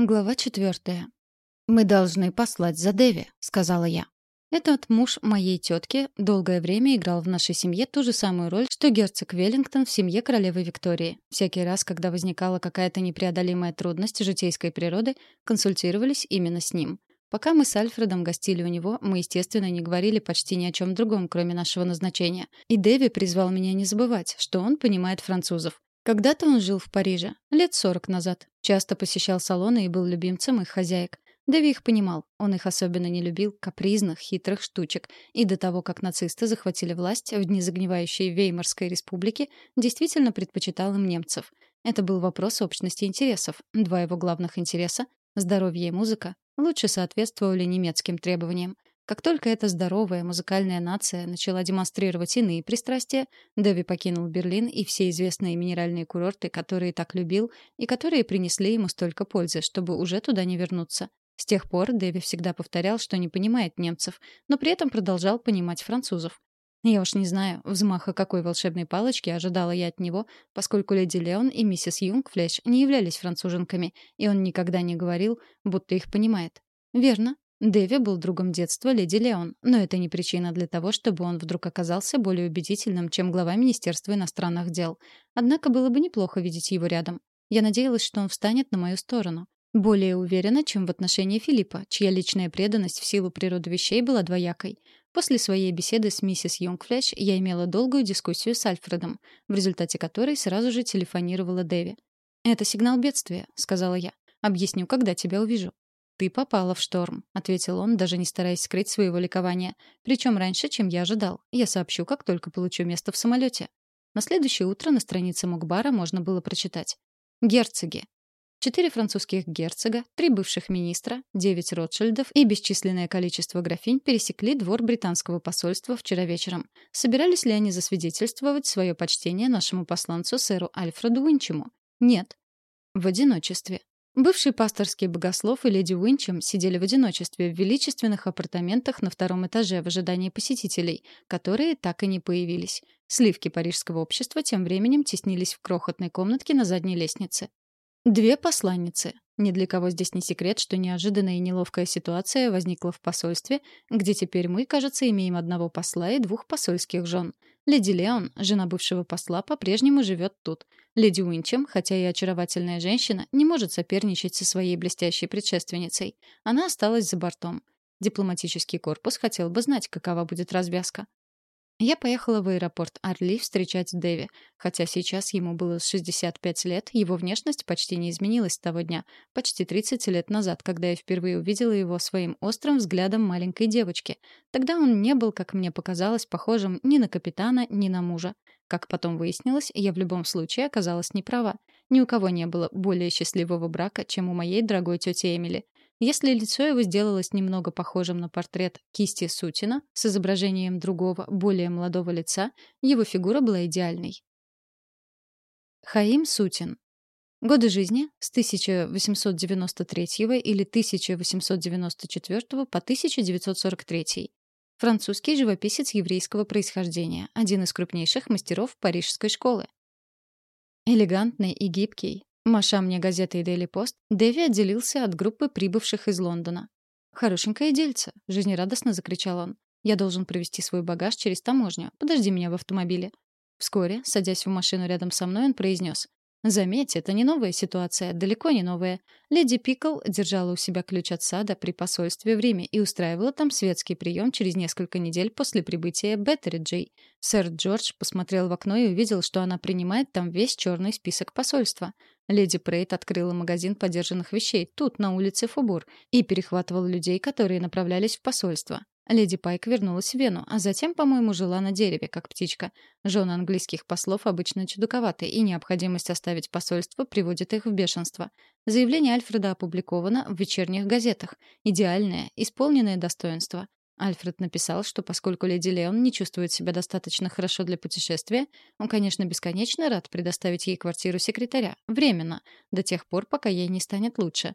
Глава четвертая. «Мы должны послать за Деви», — сказала я. Этот муж моей тетки долгое время играл в нашей семье ту же самую роль, что герцог Веллингтон в семье королевы Виктории. Всякий раз, когда возникала какая-то непреодолимая трудность житейской природы, консультировались именно с ним. Пока мы с Альфредом гостили у него, мы, естественно, не говорили почти ни о чем другом, кроме нашего назначения. И Дэви призвал меня не забывать, что он понимает французов. Когда-то он жил в Париже, лет сорок назад. Часто посещал салоны и был любимцем их хозяек. Дэви их понимал. Он их особенно не любил, капризных, хитрых штучек. И до того, как нацисты захватили власть в дни загнивающей Веймарской республики, действительно предпочитал им немцев. Это был вопрос общности интересов. Два его главных интереса — здоровье и музыка — лучше соответствовали немецким требованиям. Как только эта здоровая музыкальная нация начала демонстрировать иные пристрастия, Дэви покинул Берлин и все известные минеральные курорты, которые так любил и которые принесли ему столько пользы, чтобы уже туда не вернуться. С тех пор Дэви всегда повторял, что не понимает немцев, но при этом продолжал понимать французов. Я уж не знаю, взмаха какой волшебной палочки ожидала я от него, поскольку леди Леон и миссис Юнгфлеш не являлись француженками, и он никогда не говорил, будто их понимает. Верно, Дэви был другом детства леди Леон, но это не причина для того, чтобы он вдруг оказался более убедительным, чем глава Министерства иностранных дел. Однако было бы неплохо видеть его рядом. Я надеялась, что он встанет на мою сторону. Более уверенно, чем в отношении Филиппа, чья личная преданность в силу природы вещей была двоякой. После своей беседы с миссис Юнгфлеш я имела долгую дискуссию с Альфредом, в результате которой сразу же телефонировала Дэви. «Это сигнал бедствия», — сказала я. «Объясню, когда тебя увижу». «Ты попала в шторм», — ответил он, даже не стараясь скрыть своего ликования. «Причем раньше, чем я ожидал. Я сообщу, как только получу место в самолете». На следующее утро на странице Мукбара можно было прочитать. «Герцоги. Четыре французских герцога, три бывших министра, девять Ротшильдов и бесчисленное количество графинь пересекли двор британского посольства вчера вечером. Собирались ли они засвидетельствовать свое почтение нашему посланцу сэру Альфреду Уинчему? Нет. В одиночестве. Бывший пасторский богослов и леди Уинчем сидели в одиночестве в величественных апартаментах на втором этаже в ожидании посетителей, которые так и не появились. Сливки парижского общества тем временем теснились в крохотной комнатке на задней лестнице. Две посланницы. Ни для кого здесь не секрет, что неожиданная и неловкая ситуация возникла в посольстве, где теперь мы, кажется, имеем одного посла и двух посольских жен. Леди Леон, жена бывшего посла, по-прежнему живет тут. Леди Уинчем, хотя и очаровательная женщина, не может соперничать со своей блестящей предшественницей. Она осталась за бортом. Дипломатический корпус хотел бы знать, какова будет развязка. Я поехала в аэропорт Орли встречать Дэви. Хотя сейчас ему было 65 лет, его внешность почти не изменилась с того дня, почти 30 лет назад, когда я впервые увидела его своим острым взглядом маленькой девочки. Тогда он не был, как мне показалось, похожим ни на капитана, ни на мужа. Как потом выяснилось, я в любом случае оказалась неправа. Ни у кого не было более счастливого брака, чем у моей дорогой тети Эмили. Если лицо его сделалось немного похожим на портрет кисти Сутина с изображением другого, более молодого лица, его фигура была идеальной. Хаим Сутин. Годы жизни с 1893 или 1894 по 1943. Французский живописец еврейского происхождения, один из крупнейших мастеров парижской школы. Элегантный и гибкий, Маша мне газеты и Daily Post, Дэви отделился от группы прибывших из Лондона. «Хорошенькое дельце», — жизнерадостно закричал он. «Я должен провести свой багаж через таможню. Подожди меня в автомобиле». Вскоре, садясь в машину рядом со мной, он произнес. Заметь, это не новая ситуация, далеко не новая. Леди Пикл держала у себя ключ от сада при посольстве в Риме и устраивала там светский прием через несколько недель после прибытия Беттериджей. Сэр Джордж посмотрел в окно и увидел, что она принимает там весь черный список посольства. Леди Прейт открыла магазин подержанных вещей тут, на улице Фубур, и перехватывала людей, которые направлялись в посольство. Леди Пайк вернулась в Вену, а затем, по-моему, жила на дереве, как птичка. Жены английских послов обычно чудаковаты, и необходимость оставить посольство приводит их в бешенство. Заявление Альфреда опубликовано в вечерних газетах. Идеальное, исполненное достоинство. Альфред написал, что поскольку леди Леон не чувствует себя достаточно хорошо для путешествия, он, конечно, бесконечно рад предоставить ей квартиру секретаря, временно, до тех пор, пока ей не станет лучше.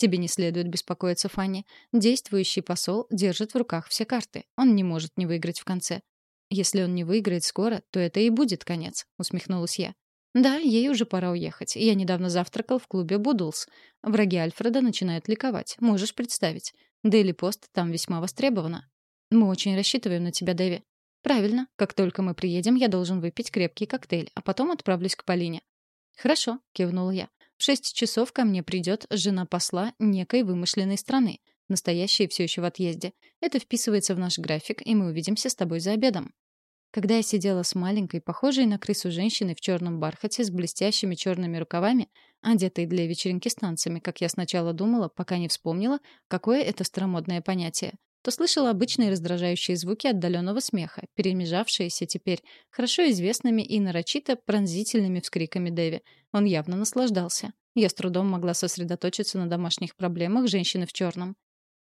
Тебе не следует беспокоиться, Фанни. Действующий посол держит в руках все карты. Он не может не выиграть в конце. Если он не выиграет скоро, то это и будет конец, усмехнулась я. Да, ей уже пора уехать. Я недавно завтракал в клубе Будулс. Враги Альфреда начинают ликовать. Можешь представить. Дейли Пост там весьма востребована. Мы очень рассчитываем на тебя, Дэви. Правильно. Как только мы приедем, я должен выпить крепкий коктейль, а потом отправлюсь к Полине. Хорошо, кивнула я. В шесть часов ко мне придет жена посла некой вымышленной страны. Настоящая все еще в отъезде. Это вписывается в наш график, и мы увидимся с тобой за обедом. Когда я сидела с маленькой, похожей на крысу женщиной в черном бархате с блестящими черными рукавами, одетой для вечеринки с танцами, как я сначала думала, пока не вспомнила, какое это старомодное понятие, то слышала обычные раздражающие звуки отдаленного смеха, перемежавшиеся теперь хорошо известными и нарочито пронзительными вскриками Дэви. Он явно наслаждался. Я с трудом могла сосредоточиться на домашних проблемах женщины в черном.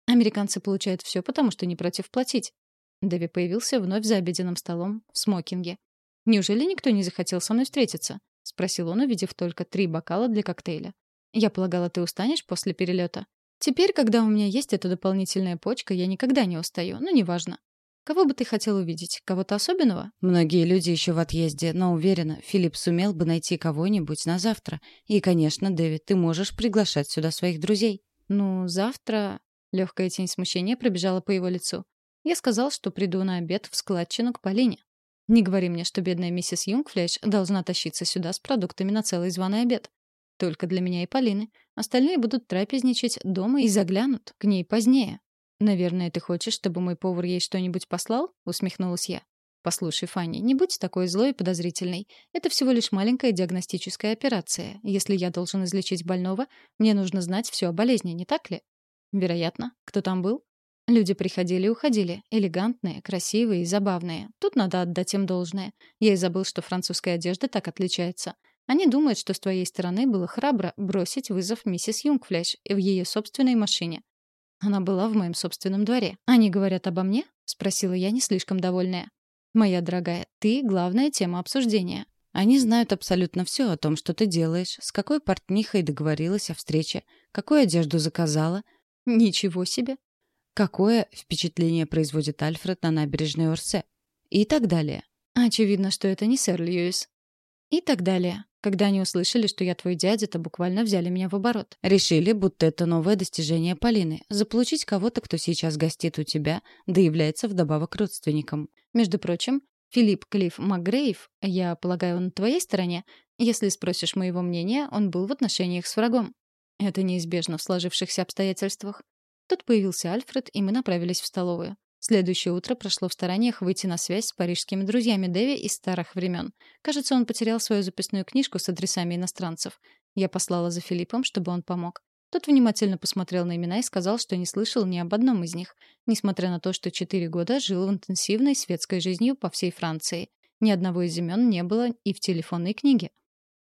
Американцы получают все, потому что не против платить. Дэви появился вновь за обеденным столом в смокинге. «Неужели никто не захотел со мной встретиться?» — спросил он, увидев только три бокала для коктейля. «Я полагала, ты устанешь после перелета?» «Теперь, когда у меня есть эта дополнительная почка, я никогда не устаю, но неважно. Кого бы ты хотел увидеть? Кого-то особенного?» Многие люди еще в отъезде, но уверена, Филипп сумел бы найти кого-нибудь на завтра. И, конечно, Дэвид, ты можешь приглашать сюда своих друзей. «Ну, завтра...» Легкая тень смущения пробежала по его лицу. Я сказал, что приду на обед в складчину к Полине. Не говори мне, что бедная миссис Юнгфлеш должна тащиться сюда с продуктами на целый званый обед. Только для меня и Полины. Остальные будут трапезничать дома и заглянут к ней позднее. «Наверное, ты хочешь, чтобы мой повар ей что-нибудь послал?» — усмехнулась я. «Послушай, Фанни, не будь такой злой и подозрительной. Это всего лишь маленькая диагностическая операция. Если я должен излечить больного, мне нужно знать все о болезни, не так ли?» «Вероятно. Кто там был?» Люди приходили и уходили. Элегантные, красивые и забавные. Тут надо отдать им должное. Я и забыл, что французская одежда так отличается. Они думают, что с твоей стороны было храбро бросить вызов миссис Юнгфлеш в ее собственной машине. Она была в моем собственном дворе. Они говорят обо мне? Спросила я, не слишком довольная. Моя дорогая, ты — главная тема обсуждения. Они знают абсолютно все о том, что ты делаешь, с какой портнихой договорилась о встрече, какую одежду заказала. Ничего себе какое впечатление производит Альфред на набережной Орсе и так далее. Очевидно, что это не сэр Льюис. И так далее. Когда они услышали, что я твой дядя, то буквально взяли меня в оборот. Решили, будто это новое достижение Полины — заполучить кого-то, кто сейчас гостит у тебя, да является вдобавок родственником. Между прочим, Филипп Клифф МакГрейв, я полагаю, он на твоей стороне, если спросишь моего мнения, он был в отношениях с врагом. Это неизбежно в сложившихся обстоятельствах. Тут появился Альфред, и мы направились в столовую. Следующее утро прошло в стараниях выйти на связь с парижскими друзьями Дэви из старых времен. Кажется, он потерял свою записную книжку с адресами иностранцев. Я послала за Филиппом, чтобы он помог. Тот внимательно посмотрел на имена и сказал, что не слышал ни об одном из них, несмотря на то, что четыре года жил в интенсивной светской жизнью по всей Франции. Ни одного из имен не было и в телефонной книге.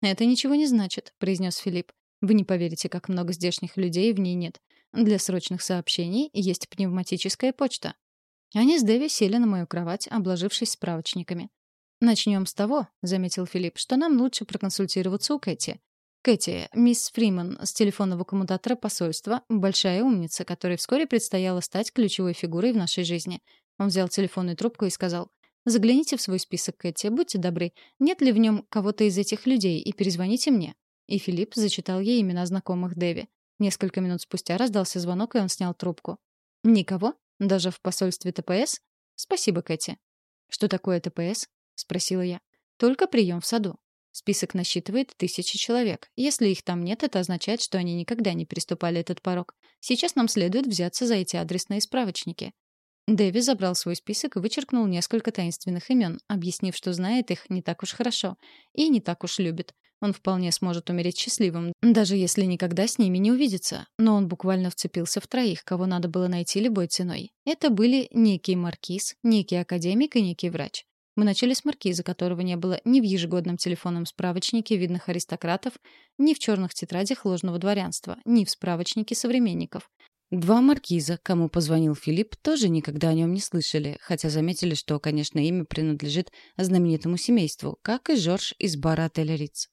«Это ничего не значит», — произнес Филипп. «Вы не поверите, как много здешних людей в ней нет. Для срочных сообщений есть пневматическая почта. Они с Дэви сели на мою кровать, обложившись справочниками. «Начнем с того», — заметил Филипп, «что нам лучше проконсультироваться у Кэти. Кэти, мисс Фриман с телефонного коммутатора посольства, большая умница, которой вскоре предстояло стать ключевой фигурой в нашей жизни». Он взял телефонную трубку и сказал, «Загляните в свой список, Кэти, будьте добры, нет ли в нем кого-то из этих людей, и перезвоните мне». И Филипп зачитал ей имена знакомых Дэви. Несколько минут спустя раздался звонок, и он снял трубку. «Никого? Даже в посольстве ТПС? Спасибо, Кэти». «Что такое ТПС?» — спросила я. «Только прием в саду. Список насчитывает тысячи человек. Если их там нет, это означает, что они никогда не приступали этот порог. Сейчас нам следует взяться за эти адресные справочники». Дэви забрал свой список и вычеркнул несколько таинственных имен, объяснив, что знает их не так уж хорошо и не так уж любит. Он вполне сможет умереть счастливым, даже если никогда с ними не увидится. Но он буквально вцепился в троих, кого надо было найти любой ценой. Это были некий маркиз, некий академик и некий врач. Мы начали с маркиза, которого не было ни в ежегодном телефонном справочнике видных аристократов, ни в черных тетрадях ложного дворянства, ни в справочнике современников. Два маркиза, кому позвонил Филипп, тоже никогда о нем не слышали, хотя заметили, что, конечно, имя принадлежит знаменитому семейству, как и Жорж из бара отеля Риц.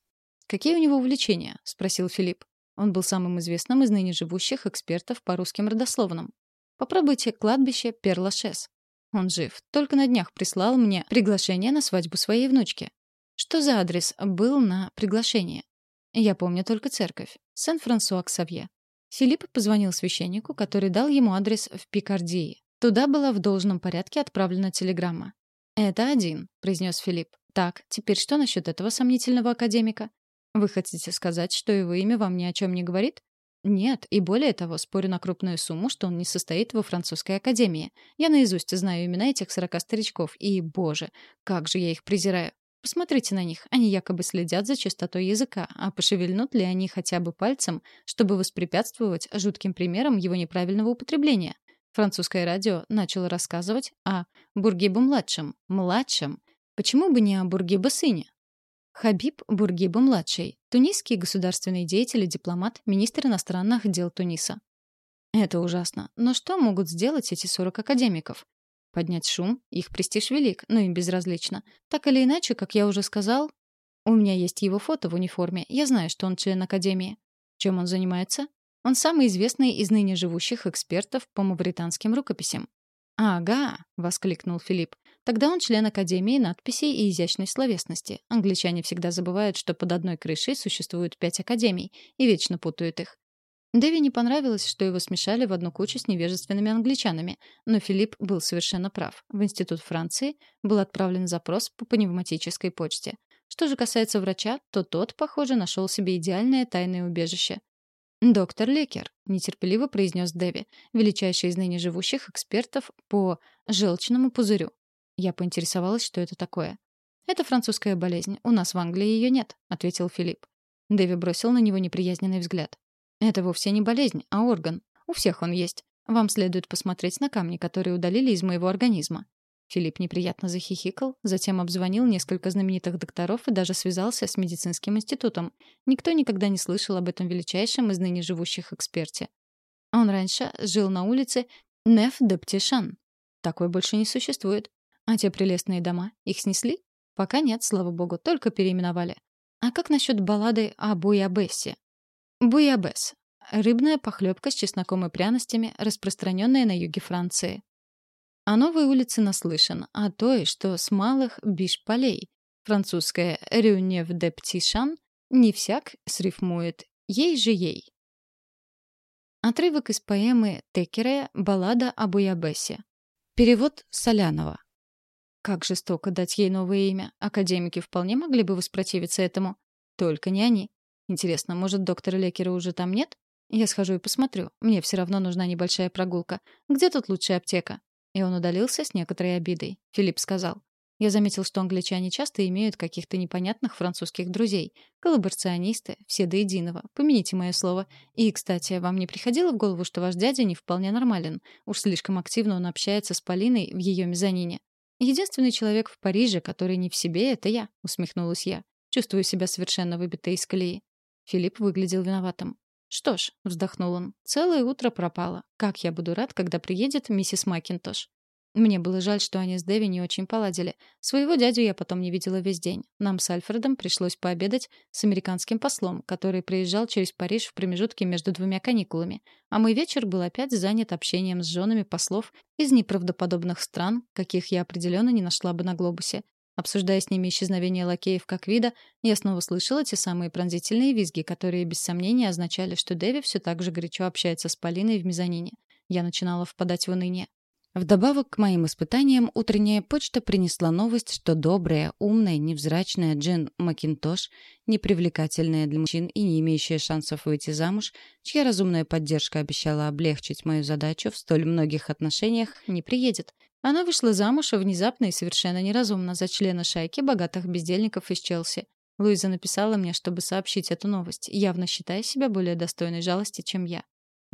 «Какие у него увлечения?» — спросил Филипп. Он был самым известным из ныне живущих экспертов по русским родословным. «Попробуйте кладбище Перлашес». Он жив. Только на днях прислал мне приглашение на свадьбу своей внучки. Что за адрес был на приглашение? Я помню только церковь. Сен-Франсуа-Ксавье. Филипп позвонил священнику, который дал ему адрес в Пикардии. Туда была в должном порядке отправлена телеграмма. «Это один», — произнес Филипп. «Так, теперь что насчет этого сомнительного академика? Вы хотите сказать, что его имя вам ни о чем не говорит? Нет, и более того, спорю на крупную сумму, что он не состоит во французской академии. Я наизусть знаю имена этих сорока старичков, и, боже, как же я их презираю. Посмотрите на них, они якобы следят за чистотой языка, а пошевельнут ли они хотя бы пальцем, чтобы воспрепятствовать жутким примерам его неправильного употребления? Французское радио начало рассказывать о Бургибе-младшем. Младшем. Почему бы не о Бургибе-сыне? Хабиб Бургиба-младший, тунисский государственный деятель и дипломат, министр иностранных дел Туниса. Это ужасно. Но что могут сделать эти 40 академиков? Поднять шум, их престиж велик, но им безразлично. Так или иначе, как я уже сказал, у меня есть его фото в униформе, я знаю, что он член Академии. Чем он занимается? Он самый известный из ныне живущих экспертов по мавританским рукописям. «Ага», — воскликнул Филипп. «Тогда он член Академии надписей и изящной словесности. Англичане всегда забывают, что под одной крышей существуют пять академий, и вечно путают их. Дэви не понравилось, что его смешали в одну кучу с невежественными англичанами, но Филипп был совершенно прав. В Институт Франции был отправлен запрос по пневматической почте. Что же касается врача, то тот, похоже, нашел себе идеальное тайное убежище. «Доктор Лекер», — нетерпеливо произнес Дэви, величайший из ныне живущих экспертов по желчному пузырю. Я поинтересовалась, что это такое. «Это французская болезнь. У нас в Англии ее нет», — ответил Филипп. Дэви бросил на него неприязненный взгляд. «Это вовсе не болезнь, а орган. У всех он есть. Вам следует посмотреть на камни, которые удалили из моего организма. Филипп неприятно захихикал, затем обзвонил несколько знаменитых докторов и даже связался с медицинским институтом. Никто никогда не слышал об этом величайшем из ныне живущих эксперте. Он раньше жил на улице Неф де Птишан. Такой больше не существует. А те прелестные дома, их снесли? Пока нет, слава богу, только переименовали. А как насчет баллады о Буябессе? Буябес — рыбная похлебка с чесноком и пряностями, распространенная на юге Франции. О новой улице наслышан, а той, что с малых биш-полей. Французская «Рюнев де Птишан» не всяк срифмует «ей же ей». Отрывок из поэмы Текере «Баллада о Буябесе». Перевод Солянова. Как жестоко дать ей новое имя. Академики вполне могли бы воспротивиться этому. Только не они. Интересно, может, доктора Лекера уже там нет? Я схожу и посмотрю. Мне все равно нужна небольшая прогулка. Где тут лучшая аптека? И он удалился с некоторой обидой. Филипп сказал. Я заметил, что англичане часто имеют каких-то непонятных французских друзей. Коллаборационисты, все до единого. Помяните мое слово. И, кстати, вам не приходило в голову, что ваш дядя не вполне нормален? Уж слишком активно он общается с Полиной в ее мезонине. Единственный человек в Париже, который не в себе, это я, усмехнулась я. Чувствую себя совершенно выбитой из колеи. Филипп выглядел виноватым. «Что ж», — вздохнул он, — «целое утро пропало. Как я буду рад, когда приедет миссис Макинтош». Мне было жаль, что они с Дэви не очень поладили. Своего дядю я потом не видела весь день. Нам с Альфредом пришлось пообедать с американским послом, который приезжал через Париж в промежутке между двумя каникулами. А мой вечер был опять занят общением с женами послов из неправдоподобных стран, каких я определенно не нашла бы на глобусе. Обсуждая с ними исчезновение лакеев как вида, я снова слышала те самые пронзительные визги, которые без сомнения означали, что Дэви все так же горячо общается с Полиной в мезонине. Я начинала впадать в уныние. Вдобавок к моим испытаниям, утренняя почта принесла новость, что добрая, умная, невзрачная Джин Макинтош, непривлекательная для мужчин и не имеющая шансов выйти замуж, чья разумная поддержка обещала облегчить мою задачу в столь многих отношениях, не приедет. Она вышла замуж внезапно и совершенно неразумно за члена шайки богатых бездельников из Челси. Луиза написала мне, чтобы сообщить эту новость, явно считая себя более достойной жалости, чем я.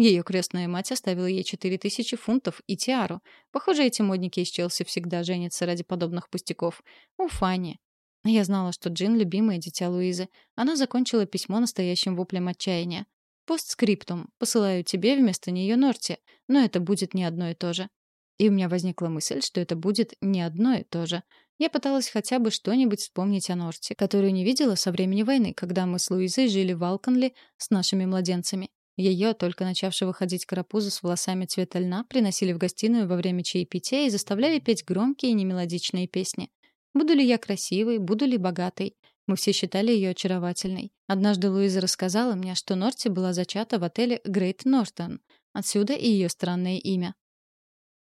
Ее крестная мать оставила ей четыре тысячи фунтов и тиару. Похоже, эти модники из Челси всегда женятся ради подобных пустяков. У Фанни. Я знала, что Джин — любимое дитя Луизы. Она закончила письмо настоящим воплем отчаяния. «Постскриптум. Посылаю тебе вместо нее Норти. Но это будет не одно и то же. И у меня возникла мысль, что это будет не одно и то же. Я пыталась хотя бы что-нибудь вспомнить о Норте, которую не видела со времени войны, когда мы с Луизой жили в Алконли с нашими младенцами. Ее, только начавшего ходить карапузу с волосами цвета льна, приносили в гостиную во время чаепития и заставляли петь громкие и немелодичные песни. Буду ли я красивой, буду ли богатой. Мы все считали ее очаровательной. Однажды Луиза рассказала мне, что Норти была зачата в отеле Грейт Нортон. Отсюда и ее странное имя.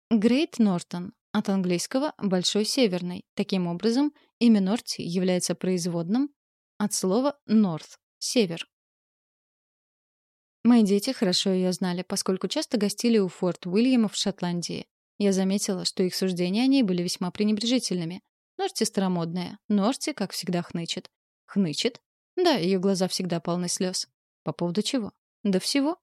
Грейт Нортон. От английского «большой северный». Таким образом, имя Норти является производным от слова «north» — «север». Мои дети хорошо ее знали, поскольку часто гостили у Форт Уильяма в Шотландии. Я заметила, что их суждения о ней были весьма пренебрежительными. Норти старомодная. Норти, как всегда, хнычет. Хнычет? Да, ее глаза всегда полны слез. По поводу чего? Да всего.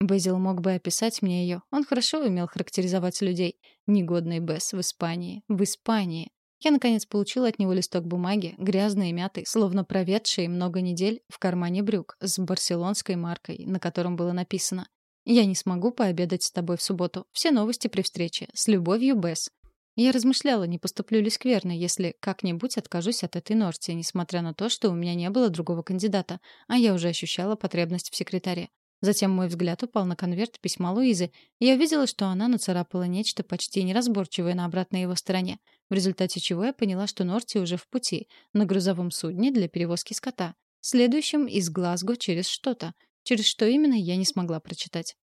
Безил мог бы описать мне ее. Он хорошо умел характеризовать людей. Негодный Бесс в Испании. В Испании. Я, наконец, получила от него листок бумаги, грязный и мятый, словно проведший много недель в кармане брюк, с барселонской маркой, на котором было написано «Я не смогу пообедать с тобой в субботу. Все новости при встрече. С любовью, Бесс». Я размышляла, не поступлю ли скверно, если как-нибудь откажусь от этой Норти, несмотря на то, что у меня не было другого кандидата, а я уже ощущала потребность в секретаре. Затем мой взгляд упал на конверт письма Луизы, и я увидела, что она нацарапала нечто почти неразборчивое на обратной его стороне, в результате чего я поняла, что Норти уже в пути, на грузовом судне для перевозки скота, следующем из Глазго через что-то, через что именно я не смогла прочитать.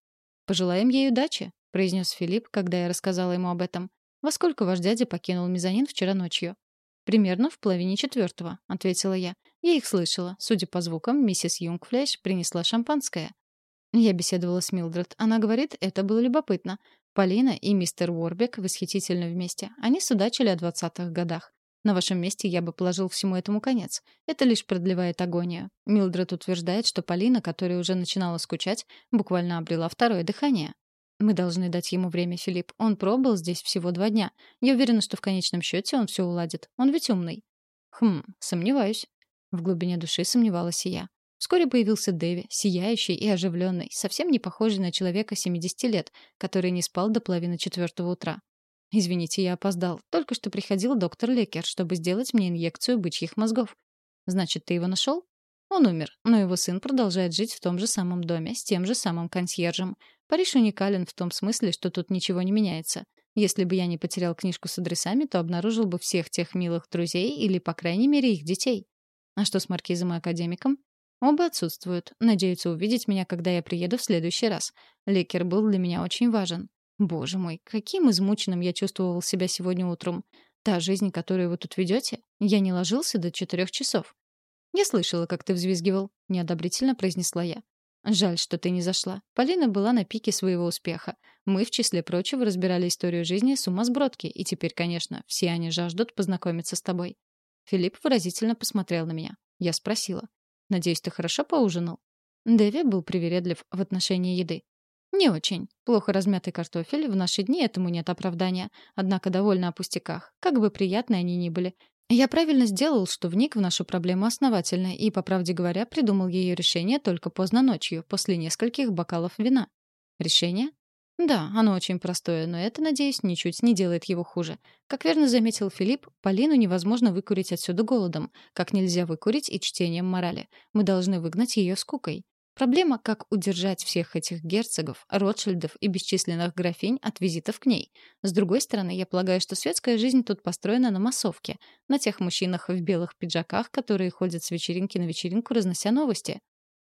«Пожелаем ей удачи», — произнес Филипп, когда я рассказала ему об этом. «Во сколько ваш дядя покинул мезонин вчера ночью?» «Примерно в половине четвертого», — ответила я. «Я их слышала. Судя по звукам, миссис Юнгфлеш принесла шампанское». Я беседовала с Милдред. Она говорит, это было любопытно. Полина и мистер Уорбек восхитительно вместе. Они судачили о двадцатых годах. На вашем месте я бы положил всему этому конец. Это лишь продлевает агонию. Милдред утверждает, что Полина, которая уже начинала скучать, буквально обрела второе дыхание. Мы должны дать ему время, Филипп. Он пробыл здесь всего два дня. Я уверена, что в конечном счете он все уладит. Он ведь умный. Хм, сомневаюсь. В глубине души сомневалась и я. Вскоре появился Дэви, сияющий и оживленный, совсем не похожий на человека 70 лет, который не спал до половины четвертого утра. «Извините, я опоздал. Только что приходил доктор Лекер, чтобы сделать мне инъекцию бычьих мозгов». «Значит, ты его нашел?» Он умер, но его сын продолжает жить в том же самом доме, с тем же самым консьержем. Париж уникален в том смысле, что тут ничего не меняется. Если бы я не потерял книжку с адресами, то обнаружил бы всех тех милых друзей или, по крайней мере, их детей. А что с маркизом и академиком? Оба отсутствуют. Надеются увидеть меня, когда я приеду в следующий раз. Лекер был для меня очень важен. Боже мой, каким измученным я чувствовал себя сегодня утром. Та жизнь, которую вы тут ведете, я не ложился до четырех часов. «Я слышала, как ты взвизгивал», — неодобрительно произнесла я. «Жаль, что ты не зашла. Полина была на пике своего успеха. Мы, в числе прочего, разбирали историю жизни сумасбродки, и теперь, конечно, все они жаждут познакомиться с тобой». Филипп выразительно посмотрел на меня. Я спросила. «Надеюсь, ты хорошо поужинал?» Дэви был привередлив в отношении еды. «Не очень. Плохо размятый картофель. В наши дни этому нет оправдания. Однако довольно о пустяках. Как бы приятны они ни были. Я правильно сделал, что вник в нашу проблему основательно и, по правде говоря, придумал ее решение только поздно ночью, после нескольких бокалов вина. Решение? Да, оно очень простое, но это, надеюсь, ничуть не делает его хуже. Как верно заметил Филипп, Полину невозможно выкурить отсюда голодом, как нельзя выкурить и чтением морали. Мы должны выгнать ее скукой. Проблема, как удержать всех этих герцогов, Ротшильдов и бесчисленных графинь от визитов к ней. С другой стороны, я полагаю, что светская жизнь тут построена на массовке, на тех мужчинах в белых пиджаках, которые ходят с вечеринки на вечеринку, разнося новости.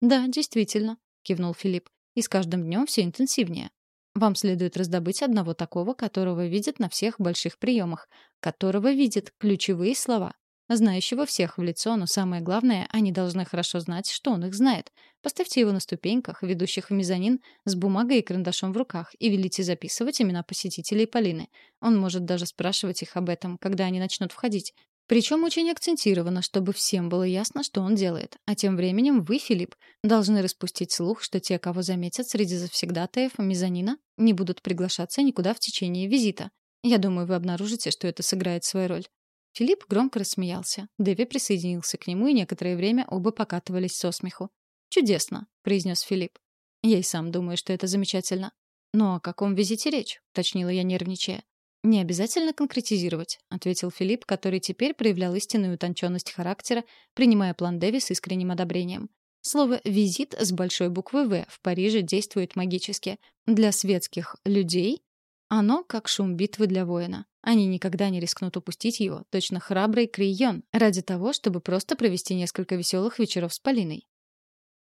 «Да, действительно», — кивнул Филипп, — «и с каждым днем все интенсивнее. Вам следует раздобыть одного такого, которого видят на всех больших приемах, которого видят ключевые слова, знающего всех в лицо, но самое главное, они должны хорошо знать, что он их знает. Поставьте его на ступеньках, ведущих в мезонин, с бумагой и карандашом в руках, и велите записывать имена посетителей Полины. Он может даже спрашивать их об этом, когда они начнут входить. Причем очень акцентированно, чтобы всем было ясно, что он делает. А тем временем вы, Филипп, должны распустить слух, что те, кого заметят среди завсегдатаев мезонина, не будут приглашаться никуда в течение визита. Я думаю, вы обнаружите, что это сыграет свою роль. Филипп громко рассмеялся. Дэви присоединился к нему, и некоторое время оба покатывались со смеху. «Чудесно», — произнес Филипп. «Я и сам думаю, что это замечательно». «Но о каком визите речь?» — уточнила я, нервничая. «Не обязательно конкретизировать», — ответил Филипп, который теперь проявлял истинную утонченность характера, принимая план Дэви с искренним одобрением. Слово «визит» с большой буквы «В» в Париже действует магически. Для светских людей оно как шум битвы для воина. Они никогда не рискнут упустить его, точно храбрый Крион, ради того, чтобы просто провести несколько веселых вечеров с Полиной.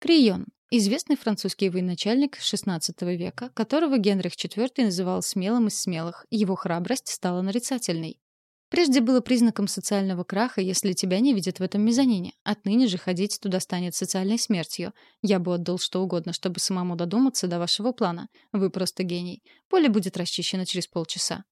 Крион — известный французский военачальник XVI века, которого Генрих IV называл смелым из смелых, его храбрость стала нарицательной. Прежде было признаком социального краха, если тебя не видят в этом мезонине. Отныне же ходить туда станет социальной смертью. Я бы отдал что угодно, чтобы самому додуматься до вашего плана. Вы просто гений. Поле будет расчищено через полчаса.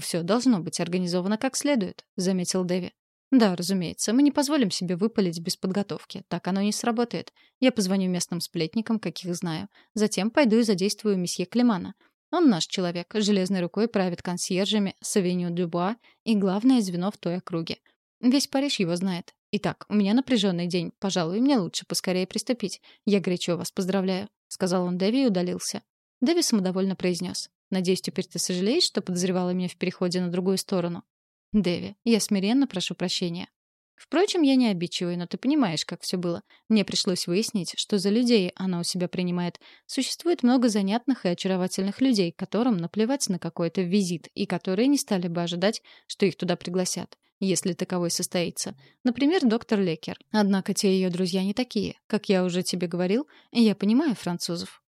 «Все должно быть организовано как следует», — заметил Дэви. «Да, разумеется, мы не позволим себе выпалить без подготовки. Так оно не сработает. Я позвоню местным сплетникам, каких знаю. Затем пойду и задействую месье Клемана. Он наш человек, железной рукой правит консьержами, Савеню Дюбуа и главное звено в той округе. Весь Париж его знает. Итак, у меня напряженный день. Пожалуй, мне лучше поскорее приступить. Я горячо вас поздравляю», — сказал он Дэви и удалился. Дэви самодовольно произнес. Надеюсь, теперь ты сожалеешь, что подозревала меня в переходе на другую сторону? Дэви, я смиренно прошу прощения. Впрочем, я не обидчивый, но ты понимаешь, как все было. Мне пришлось выяснить, что за людей она у себя принимает. Существует много занятных и очаровательных людей, которым наплевать на какой-то визит, и которые не стали бы ожидать, что их туда пригласят, если таковой состоится. Например, доктор Лекер. Однако те ее друзья не такие. Как я уже тебе говорил, я понимаю французов.